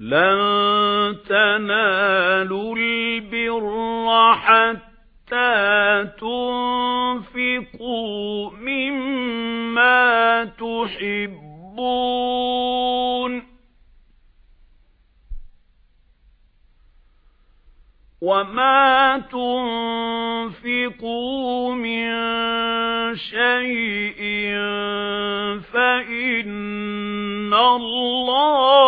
لَن تَنَالُوا الْبِرَّ حَتَّى تُنفِقُوا مِمَّا تُحِبُّونَ. وَمَا تُنفِقُوا مِن شَيْءٍ فَإِنَّ اللَّهَ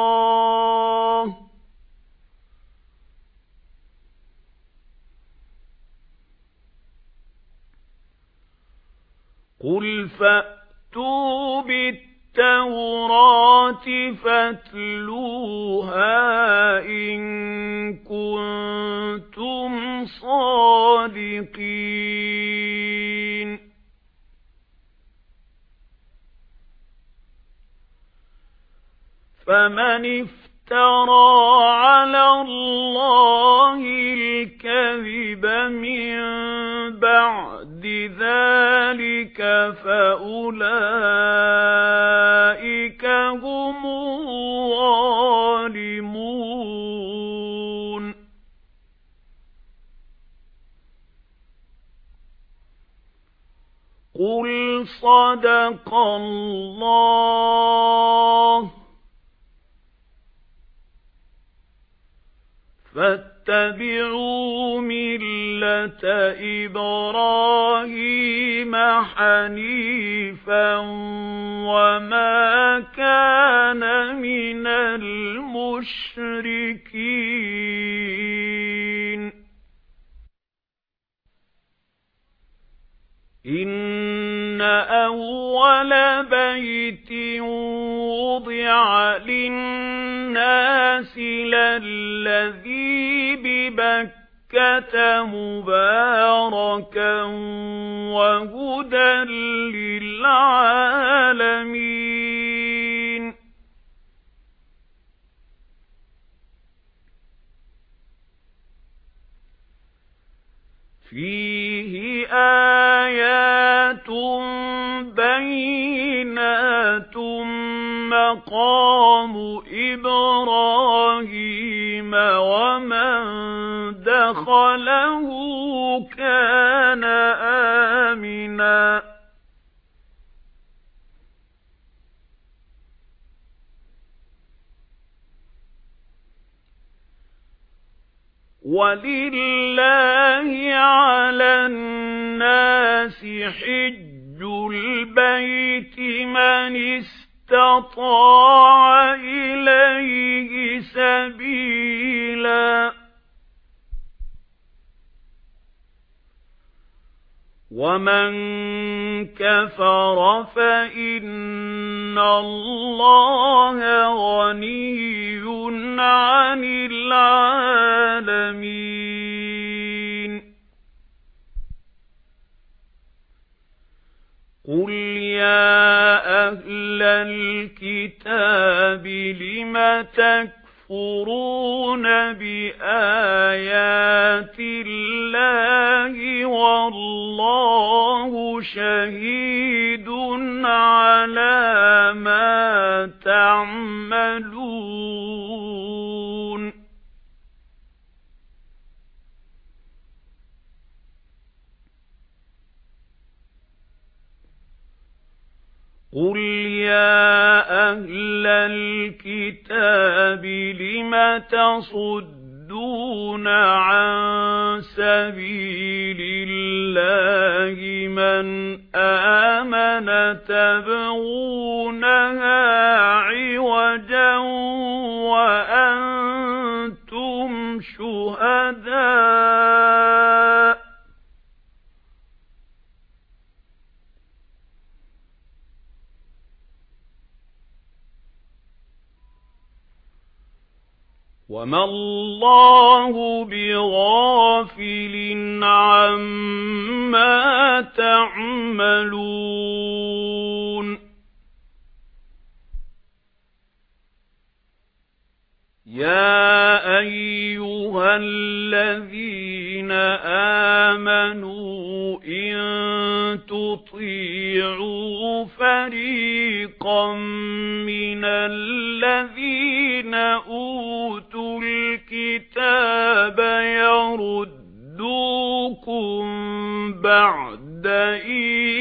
قُلْ فَأْتُوا بِالتَّوْرَاةِ فَاتْلُوهَا إِن كُنتُمْ صَادِقِينَ فَمَنِ افْتَرَى عَلَى اللَّهِ الْكَذِبَ مِن بَعْدِ ذَلِكَ فَأُولَئِكَ هُمُ الظَّالِمُونَ. قُلْ صَدَقَ اللَّهُ فَاتَّبِعُوا مِلَّةَ إِبْرَاهِيمَ حَنِيفًا وَمَا كَانَ مِنَ الْمُشْرِكِينَ إِنَّ أَوَّلَ بَيْتٍ وُضِعَ لِلنَّاسِ مُبَارَكًا وَهُدًى لِلْعَالَمِينَ. فِيهِ آيَاتٌ بَيِّنَاتٌ مَقَامُ إِبْرَاهِيمَ وَمَن دَخَلَهُ كَانَ آمِنًا. وَلِلَّهِ عَلَى النَّاسِ حِجُّ الْبَيْتِ مَنِ اسْتَطَاعَ وَمَن كَفَرَ فَإِنَّ اللَّهَ غَنِيٌّ عَنِ الْعَالَمِينَ قُلْ يَا أَهْلَ الْكِتَابِ لِمَ تَكْفُرُونَ بِآيَاتِ اللَّهِ شَهِيدٌ عَلَى مَا تَعْمَلُونَ قُلْ يَا أَهْلَ الْكِتَابِ لِمَ تَصُدُّونَ عَن سَبِيلِ اللَّهِ مَنْ آمَنَ تَبْغُونَهَا وَمَا اللَّهُ بِغَافِلٍ عَمَّا تَعْمَلُونَ يَا أَيُّهَا الَّذِينَ آمَنُوا إِن تُطِيعُوا فَرِيقًا مِنَ الَّذِينَ أُوتُوا الْكِتَابَ يَرُدُّوكُمْ بَعْدَ إِيمَانِكُمْ.